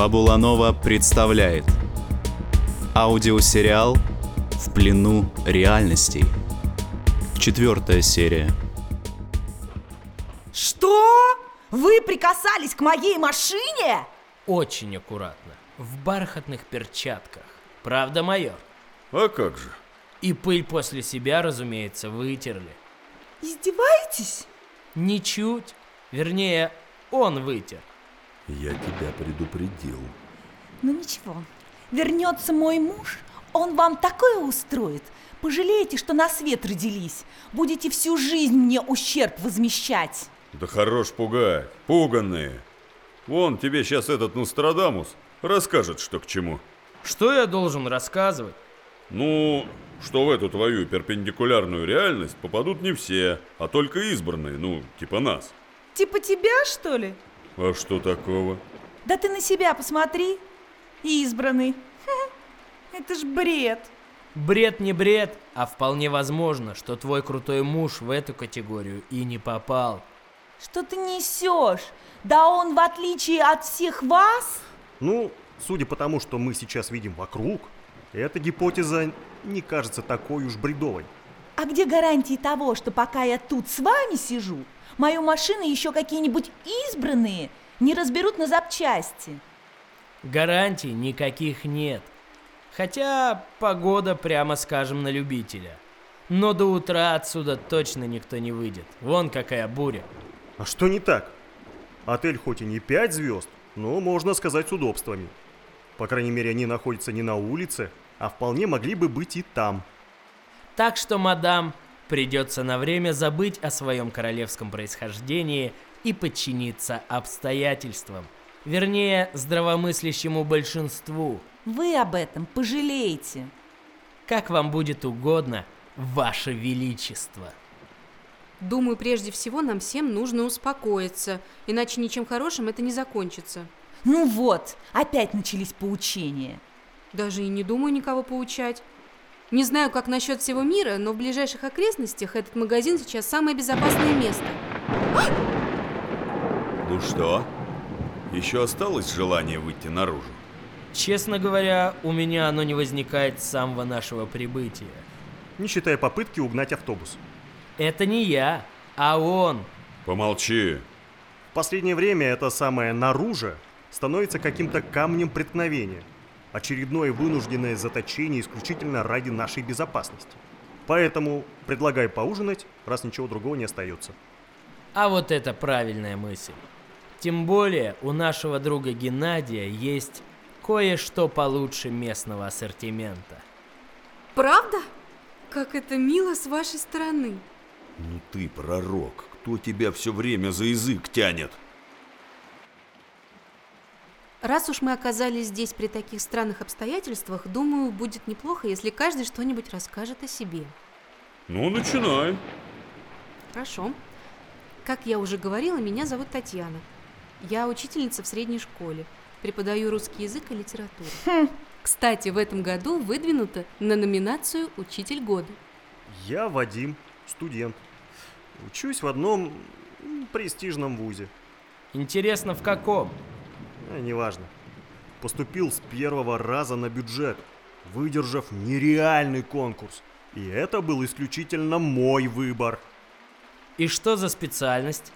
Фабула Нова представляет Аудиосериал «В плену реальностей» Четвертая серия Что? Вы прикасались к моей машине? Очень аккуратно. В бархатных перчатках. Правда, майор? А как же? И пыль после себя, разумеется, вытерли. Издеваетесь? Ничуть. Вернее, он вытер. Я тебя предупредил. Ну ничего, вернется мой муж, он вам такое устроит. Пожалеете, что на свет родились. Будете всю жизнь мне ущерб возмещать. Да хорош пугать, пуганные. Вон тебе сейчас этот Нострадамус расскажет, что к чему. Что я должен рассказывать? Ну, что в эту твою перпендикулярную реальность попадут не все, а только избранные, ну, типа нас. Типа тебя, что ли? А что такого? Да ты на себя посмотри. Избранный. Это ж бред. Бред не бред, а вполне возможно, что твой крутой муж в эту категорию и не попал. Что ты несешь? Да он, в отличие от всех вас, Ну, судя по тому, что мы сейчас видим вокруг, эта гипотеза не кажется такой уж бредовой. А где гарантии того, что пока я тут с вами сижу, мою машину еще какие-нибудь избранные не разберут на запчасти? Гарантий никаких нет. Хотя погода, прямо скажем, на любителя. Но до утра отсюда точно никто не выйдет. Вон какая буря. А что не так? Отель хоть и не 5 звезд, но можно сказать с удобствами. По крайней мере, они находятся не на улице, а вполне могли бы быть и там. Так что, мадам, придется на время забыть о своем королевском происхождении и подчиниться обстоятельствам. Вернее, здравомыслящему большинству. Вы об этом пожалеете. Как вам будет угодно, ваше величество. Думаю, прежде всего нам всем нужно успокоиться, иначе ничем хорошим это не закончится. Ну вот, опять начались поучения. Даже и не думаю никого поучать. Не знаю, как насчет всего мира, но в ближайших окрестностях этот магазин сейчас самое безопасное место. Ну что? Еще осталось желание выйти наружу? Честно говоря, у меня оно не возникает с самого нашего прибытия. Не считая попытки угнать автобус. Это не я, а он. Помолчи. В последнее время это самое «наружу» становится каким-то камнем преткновения. Очередное вынужденное заточение исключительно ради нашей безопасности. Поэтому предлагаю поужинать, раз ничего другого не остается. А вот это правильная мысль. Тем более у нашего друга Геннадия есть кое-что получше местного ассортимента. Правда? Как это мило с вашей стороны. Ну ты пророк, кто тебя все время за язык тянет? Раз уж мы оказались здесь при таких странных обстоятельствах, думаю, будет неплохо, если каждый что-нибудь расскажет о себе. Ну, начинай. Хорошо. Как я уже говорила, меня зовут Татьяна. Я учительница в средней школе. Преподаю русский язык и литературу. Кстати, в этом году выдвинута на номинацию «Учитель года». Я Вадим, студент. Учусь в одном престижном вузе. Интересно, в каком? А, неважно. Поступил с первого раза на бюджет, выдержав нереальный конкурс. И это был исключительно мой выбор. И что за специальность?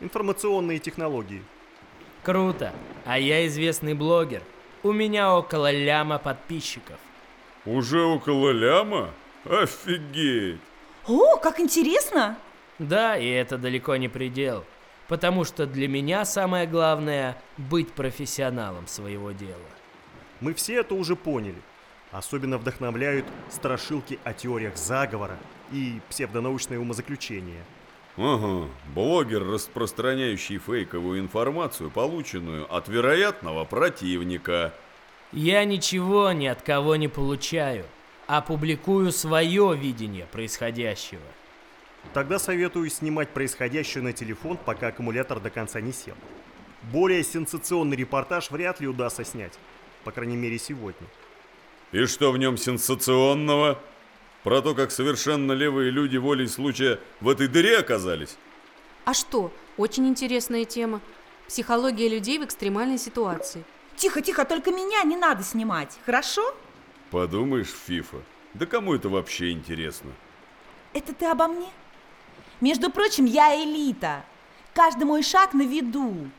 Информационные технологии. Круто. А я известный блогер. У меня около ляма подписчиков. Уже около ляма? Офигеть! О, как интересно! Да, и это далеко не предел. Потому что для меня самое главное – быть профессионалом своего дела. Мы все это уже поняли. Особенно вдохновляют страшилки о теориях заговора и псевдонаучные умозаключения. Ага, блогер, распространяющий фейковую информацию, полученную от вероятного противника. Я ничего ни от кого не получаю, а публикую свое видение происходящего. Тогда советую снимать происходящее на телефон, пока аккумулятор до конца не сел. Более сенсационный репортаж вряд ли удастся снять. По крайней мере, сегодня. И что в нем сенсационного? Про то, как совершенно левые люди волей случая в этой дыре оказались? А что? Очень интересная тема. Психология людей в экстремальной ситуации. Тихо, тихо, только меня не надо снимать, хорошо? Подумаешь, Фифа, да кому это вообще интересно? Это ты обо мне? Между прочим, я элита. Каждый мой шаг на виду.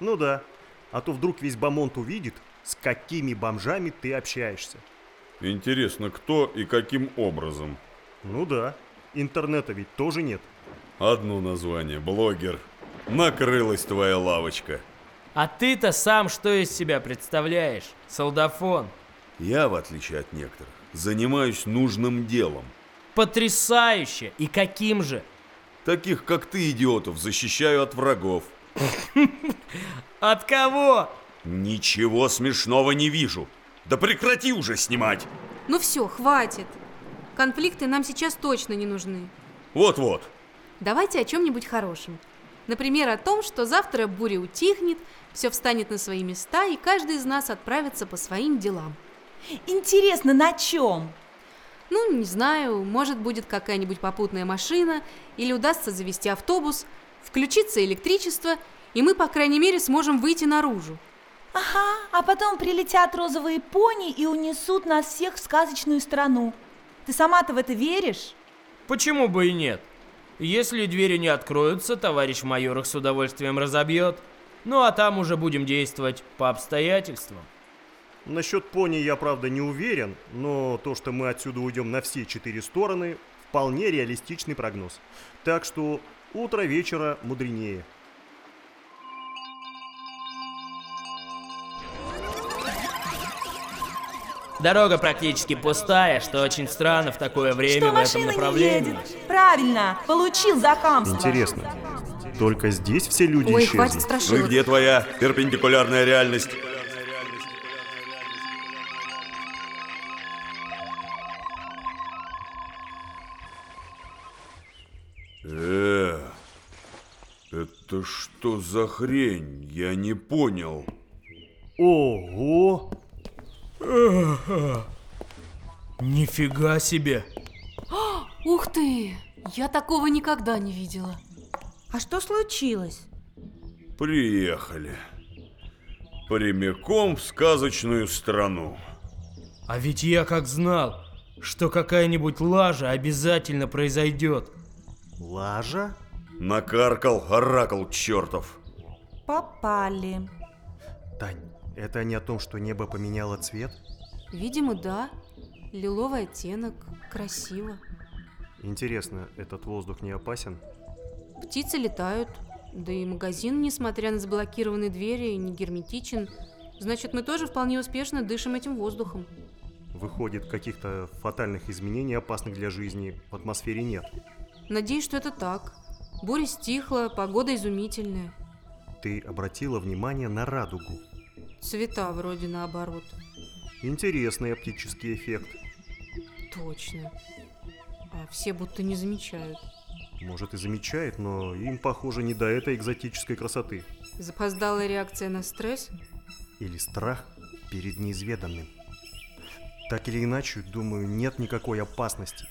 Ну да. А то вдруг весь Бамонт увидит, с какими бомжами ты общаешься. Интересно, кто и каким образом? Ну да. Интернета ведь тоже нет. Одно название – блогер. Накрылась твоя лавочка. А ты-то сам что из себя представляешь? Солдафон. Я, в отличие от некоторых, занимаюсь нужным делом. Потрясающе! И каким же? Таких, как ты, идиотов, защищаю от врагов. От кого? Ничего смешного не вижу. Да прекрати уже снимать. Ну все, хватит. Конфликты нам сейчас точно не нужны. Вот-вот. Давайте о чем-нибудь хорошем. Например, о том, что завтра буря утихнет, все встанет на свои места, и каждый из нас отправится по своим делам. Интересно, на чем? Ну, не знаю, может будет какая-нибудь попутная машина, или удастся завести автобус, включится электричество, и мы, по крайней мере, сможем выйти наружу. Ага, а потом прилетят розовые пони и унесут нас всех в сказочную страну. Ты сама-то в это веришь? Почему бы и нет? Если двери не откроются, товарищ майор их с удовольствием разобьет. Ну а там уже будем действовать по обстоятельствам. Насчет пони я, правда, не уверен, но то, что мы отсюда уйдем на все четыре стороны, вполне реалистичный прогноз. Так что утро вечера мудренее. Дорога практически пустая, что очень странно в такое время Что в этом машина не направлении. едет? Правильно, получил за хамство. Интересно, только здесь все люди Ой, исчезли? хватит Ну и страшилок. где твоя перпендикулярная реальность? Это что за хрень? Я не понял. Ого! Нифига себе! Ух ты! Я такого никогда не видела. А что случилось? Приехали. Прямиком в сказочную страну. А ведь я как знал, что какая-нибудь лажа обязательно произойдет. Лажа? Накаркал оракул чертов. Попали. Тань, это не о том, что небо поменяло цвет? Видимо, да. Лиловый оттенок. Красиво. Интересно, этот воздух не опасен? Птицы летают. Да и магазин, несмотря на заблокированные двери, не герметичен. Значит, мы тоже вполне успешно дышим этим воздухом. Выходит, каких-то фатальных изменений, опасных для жизни, в атмосфере нет. Надеюсь, что это так. Буря стихла, погода изумительная. Ты обратила внимание на радугу. Цвета вроде наоборот. Интересный оптический эффект. Точно. А все будто не замечают. Может и замечает, но им, похоже, не до этой экзотической красоты. Запоздалая реакция на стресс? Или страх перед неизведанным. Так или иначе, думаю, нет никакой опасности.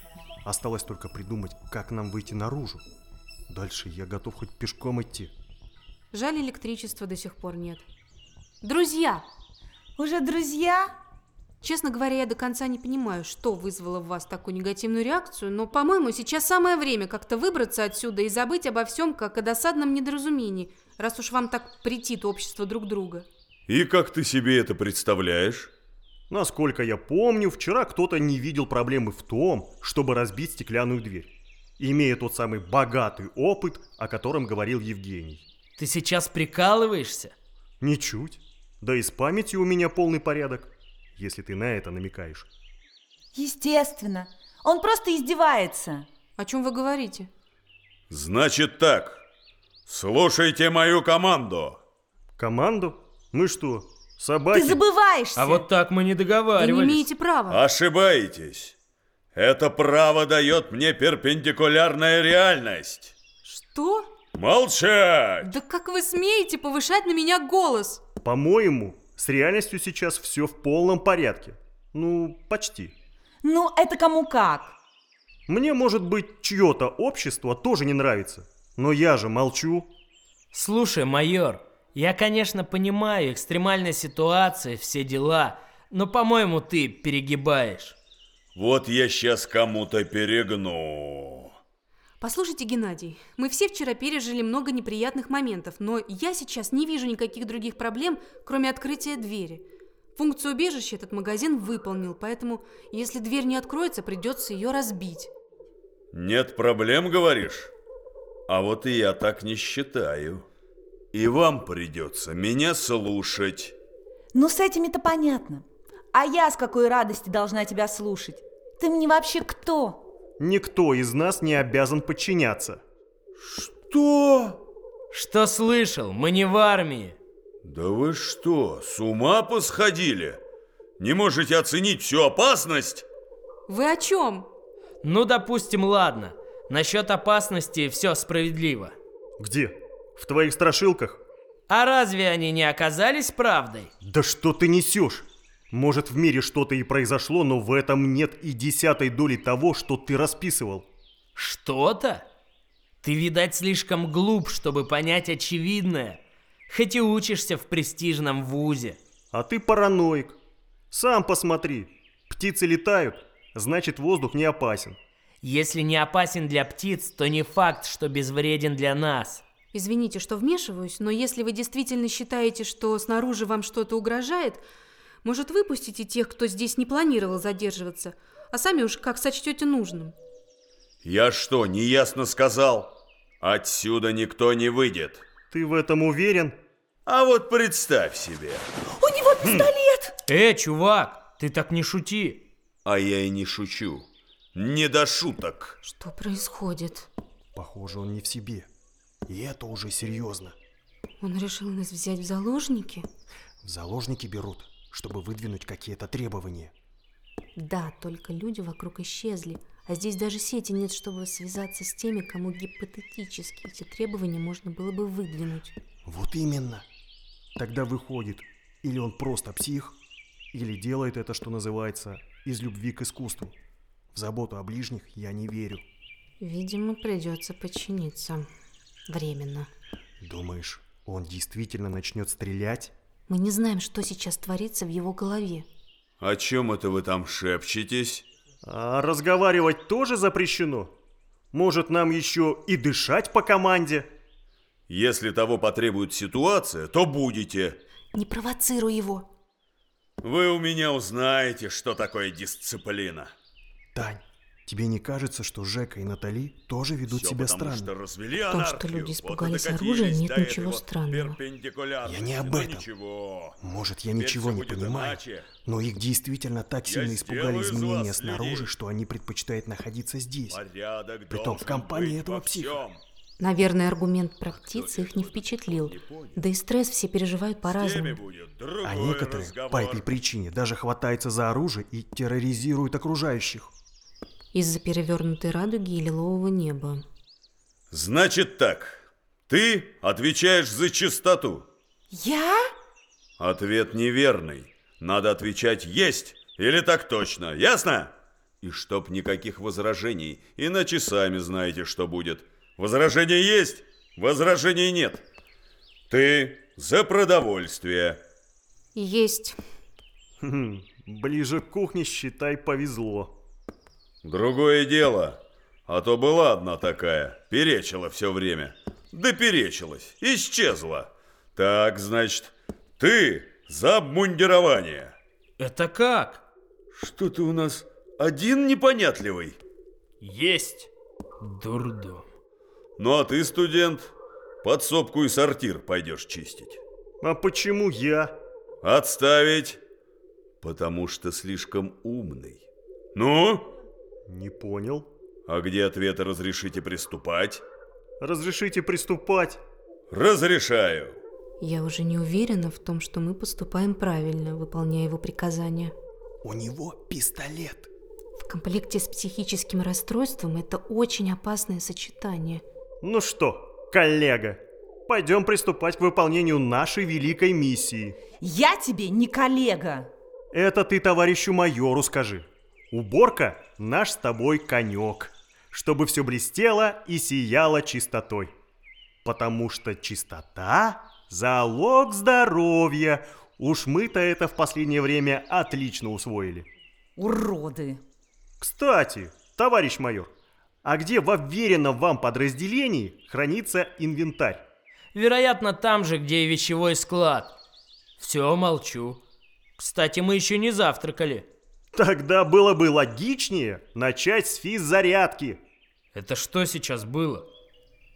Осталось только придумать, как нам выйти наружу. Дальше я готов хоть пешком идти. Жаль, электричества до сих пор нет. Друзья! Уже друзья? Честно говоря, я до конца не понимаю, что вызвало в вас такую негативную реакцию, но, по-моему, сейчас самое время как-то выбраться отсюда и забыть обо всем, как о досадном недоразумении, раз уж вам так претит общество друг друга. И как ты себе это представляешь? Насколько я помню, вчера кто-то не видел проблемы в том, чтобы разбить стеклянную дверь, имея тот самый богатый опыт, о котором говорил Евгений. Ты сейчас прикалываешься? Ничуть. Да и с памятью у меня полный порядок, если ты на это намекаешь. Естественно. Он просто издевается. О чем вы говорите? Значит так, слушайте мою команду. Команду? Мы что, собаки? Ты забываешься. А вот так мы не Вы не договаривались. имеете права. Ошибаетесь. Это право дает мне перпендикулярная реальность. Что? Молчать! Да как вы смеете повышать на меня голос? По-моему, с реальностью сейчас все в полном порядке. Ну, почти. Ну, это кому как. Мне, может быть, чье-то общество тоже не нравится. Но я же молчу. Слушай, майор, Я, конечно, понимаю, экстремальная ситуация, все дела, но, по-моему, ты перегибаешь. Вот я сейчас кому-то перегну. Послушайте, Геннадий, мы все вчера пережили много неприятных моментов, но я сейчас не вижу никаких других проблем, кроме открытия двери. Функцию убежища этот магазин выполнил, поэтому, если дверь не откроется, придется ее разбить. Нет проблем, говоришь? А вот и я так не считаю. И вам придется меня слушать. Ну, с этими-то понятно. А я с какой радости должна тебя слушать? Ты мне вообще кто? Никто из нас не обязан подчиняться. Что? Что слышал? Мы не в армии. Да вы что, с ума посходили? Не можете оценить всю опасность? Вы о чем? Ну, допустим, ладно. Насчет опасности все справедливо. Где? В твоих страшилках? А разве они не оказались правдой? Да что ты несешь? Может, в мире что-то и произошло, но в этом нет и десятой доли того, что ты расписывал. Что-то? Ты, видать, слишком глуп, чтобы понять очевидное. Хоть и учишься в престижном вузе. А ты параноик. Сам посмотри. Птицы летают, значит воздух не опасен. Если не опасен для птиц, то не факт, что безвреден для нас. Извините, что вмешиваюсь, но если вы действительно считаете, что снаружи вам что-то угрожает, может, выпустите тех, кто здесь не планировал задерживаться, а сами уж как сочтете нужным. Я что, неясно сказал? Отсюда никто не выйдет. Ты в этом уверен? А вот представь себе. У него пистолет! Э, чувак, ты так не шути. А я и не шучу. Не до шуток. Что происходит? Похоже, он не в себе. И это уже серьезно. Он решил нас взять в заложники? В заложники берут, чтобы выдвинуть какие-то требования. Да, только люди вокруг исчезли, а здесь даже сети нет, чтобы связаться с теми, кому гипотетически эти требования можно было бы выдвинуть. Вот именно. Тогда выходит, или он просто псих, или делает это, что называется, из любви к искусству. В заботу о ближних я не верю. Видимо, придется подчиниться. Временно. Думаешь, он действительно начнет стрелять? Мы не знаем, что сейчас творится в его голове. О чем это вы там шепчетесь? А разговаривать тоже запрещено? Может, нам еще и дышать по команде? Если того потребует ситуация, то будете. Не провоцируй его. Вы у меня узнаете, что такое дисциплина. Тань, тебе не кажется, что Жека и Натали тоже ведут Всё себя потому, странно? что развели том, что анархию, люди вот и испугались докатились оружия, нет ничего странного. Я не об Но этом. ничего. Может, я Теперь ничего не понимаю, иначе. но их действительно так Я сильно испугали изменения снаружи, людей. что они предпочитают находиться здесь. Порядок Притом в компании этого психа. всем. Наверное, аргумент про птиц их не впечатлил. Да и стресс все переживают по-разному. А некоторые разговор. по этой причине даже хватаются за оружие и терроризируют окружающих. Из-за перевернутой радуги и лилового неба. Значит так, ты отвечаешь за чистоту. Я? Ответ неверный. Надо отвечать «есть» или «так точно». Ясно? И чтоб никаких возражений, иначе сами знаете, что будет. Возражения есть, возражений нет. Ты за продовольствие. Есть. Хм, ближе к кухне, считай, повезло. Другое дело. А то была одна такая, перечила все время. Да перечилась, исчезла. Так, значит, ты за обмундирование. Это как? Что ты у нас один непонятливый? Есть. Дурдом. Ну а ты, студент, подсобку и сортир пойдешь чистить. А почему я? Отставить, потому что слишком умный. Ну, Не понял. а где ответы разрешите приступать? Разрешите приступать. Разрешаю. Я уже не уверена в том, что мы поступаем правильно, выполняя его приказания. У него пистолет. В комплекте с психическим расстройством это очень опасное сочетание. Ну что, коллега, пойдем приступать к выполнению нашей великой миссии. Я тебе не коллега. Это ты товарищу майору скажи. Уборка – наш с тобой конек, чтобы все блестело и сияло чистотой. Потому что чистота залог здоровья. Уж мы-то это в последнее время отлично усвоили. Уроды. Кстати, товарищ майор, а где в уверенном вам подразделении хранится инвентарь? Вероятно, там же, где и вещевой склад. Все, молчу. Кстати, мы еще не завтракали. Тогда было бы логичнее начать с физзарядки. Это что сейчас было?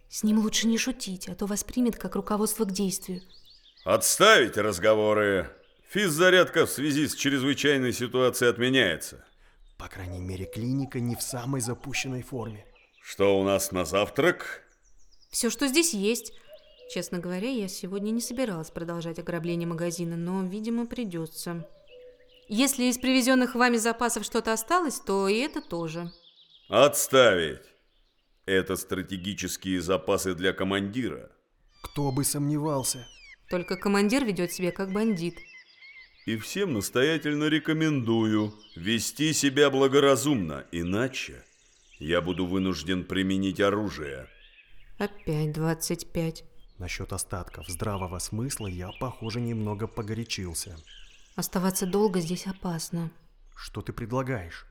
С ним лучше не шутить, а то воспримет как руководство к действию. Отставить разговоры. Физзарядка в связи с чрезвычайной ситуацией отменяется. По крайней мере, клиника не в самой запущенной форме. Что у нас на завтрак? Все, что здесь есть. Честно говоря, я сегодня не собиралась продолжать ограбление магазина, но, видимо, придется. Если из привезенных вами запасов что-то осталось, то и это тоже. Отставить. Это стратегические запасы для командира. Кто бы сомневался. Только командир ведет себя как бандит. И всем настоятельно рекомендую вести себя благоразумно, иначе я буду вынужден применить оружие. Опять 25. Насчет остатков здравого смысла я, похоже, немного погорячился. Оставаться долго здесь опасно. Что ты предлагаешь?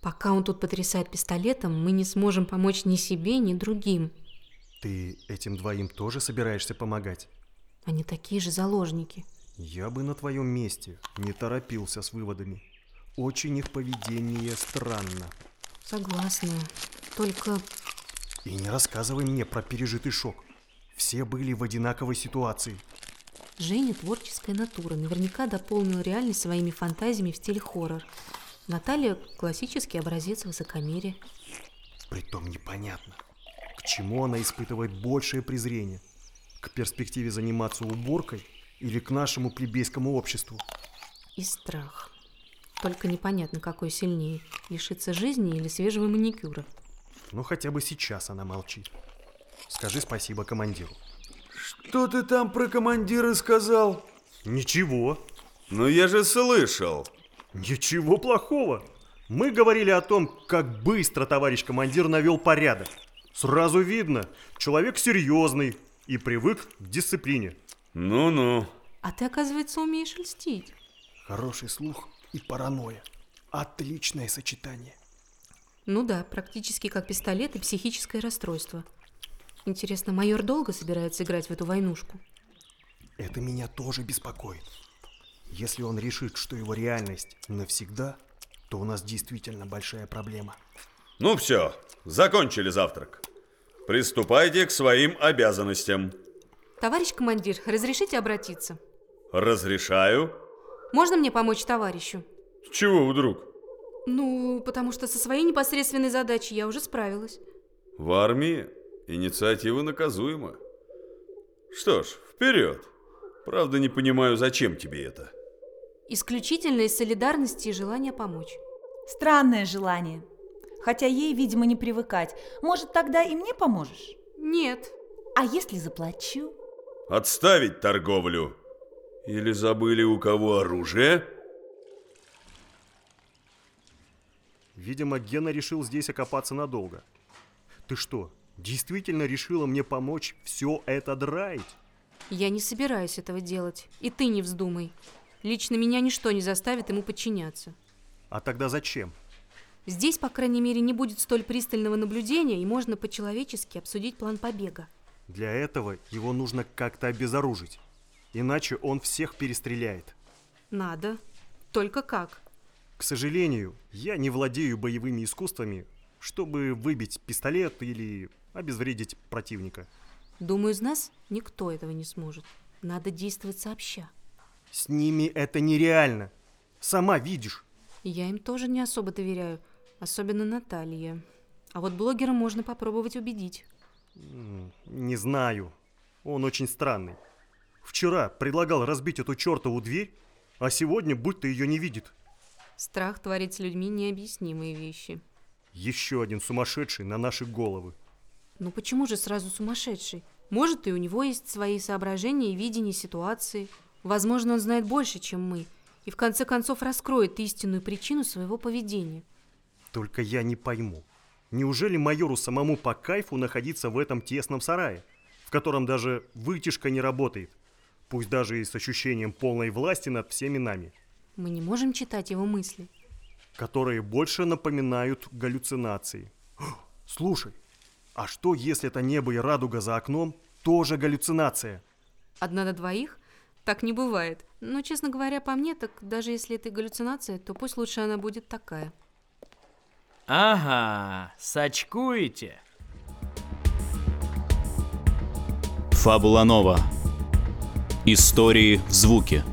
Пока он тут потрясает пистолетом, мы не сможем помочь ни себе, ни другим. Ты этим двоим тоже собираешься помогать? Они такие же заложники. Я бы на твоем месте не торопился с выводами. Очень их поведение странно. Согласна. Только И не рассказывай мне про пережитый шок. Все были в одинаковой ситуации. Женя творческая натура, наверняка дополнила реальность своими фантазиями в стиле хоррор. Наталья – классический образец высокомерия. Притом непонятно, к чему она испытывает большее презрение. К перспективе заниматься уборкой или к нашему плебейскому обществу. И страх. Только непонятно, какой сильнее – лишиться жизни или свежего маникюра. Но хотя бы сейчас она молчит. Скажи спасибо командиру. Что ты там про командира сказал? Ничего, Ну я же слышал. ничего плохого. Мы говорили о том, как быстро товарищ командир навел порядок. Сразу видно, человек серьезный и привык к дисциплине. Ну-ну. А ты, оказывается, умеешь льстить. Хороший слух и паранойя. Отличное сочетание. Ну да, практически как пистолет и психическое расстройство. Интересно, майор долго собирается играть в эту войнушку? Это меня тоже беспокоит. Если он решит, что его реальность навсегда, то у нас действительно большая проблема. Ну все, закончили завтрак. Приступайте к своим обязанностям. Товарищ командир, разрешите обратиться? Разрешаю. Можно мне помочь товарищу? С чего вдруг? Ну, потому что со своей непосредственной задачей я уже справилась. В армии инициатива наказуема. Что ж, вперед. Правда, не понимаю, зачем тебе это. Исключительно из солидарности и желания помочь. Странное желание. Хотя ей, видимо, не привыкать. Может, тогда и мне поможешь? Нет. А если заплачу? Отставить торговлю. Или забыли у кого оружие? Видимо, Гена решил здесь окопаться надолго. Ты что, действительно решила мне помочь все это драить? Я не собираюсь этого делать. И ты не вздумай. Лично меня ничто не заставит ему подчиняться. А тогда зачем? Здесь, по крайней мере, не будет столь пристального наблюдения, и можно по-человечески обсудить план побега. Для этого его нужно как-то обезоружить. Иначе он всех перестреляет. Надо. Только как? К сожалению, я не владею боевыми искусствами, чтобы выбить пистолет или обезвредить противника. Думаю, из нас никто этого не сможет. Надо действовать сообща. С ними это нереально. Сама видишь. Я им тоже не особо доверяю, особенно Наталье. А вот блогера можно попробовать убедить. Не знаю. Он очень странный. Вчера предлагал разбить эту чертову дверь, а сегодня будто ее не видит. Страх творит с людьми необъяснимые вещи. Еще один сумасшедший на наши головы. Ну почему же сразу сумасшедший? Может, и у него есть свои соображения и видение ситуации. Возможно, он знает больше, чем мы, и в конце концов раскроет истинную причину своего поведения. Только я не пойму. Неужели майору самому по кайфу находиться в этом тесном сарае, в котором даже вытяжка не работает, пусть даже и с ощущением полной власти над всеми нами, Мы не можем читать его мысли. которые больше напоминают галлюцинации. Слушай, а что если это небо и радуга за окном тоже галлюцинация? Одна на двоих? Так не бывает. Но, честно говоря, по мне, так даже если это и галлюцинация, то пусть лучше она будет такая. Ага, сачкуете? Фабула Нова. Истории в звуке.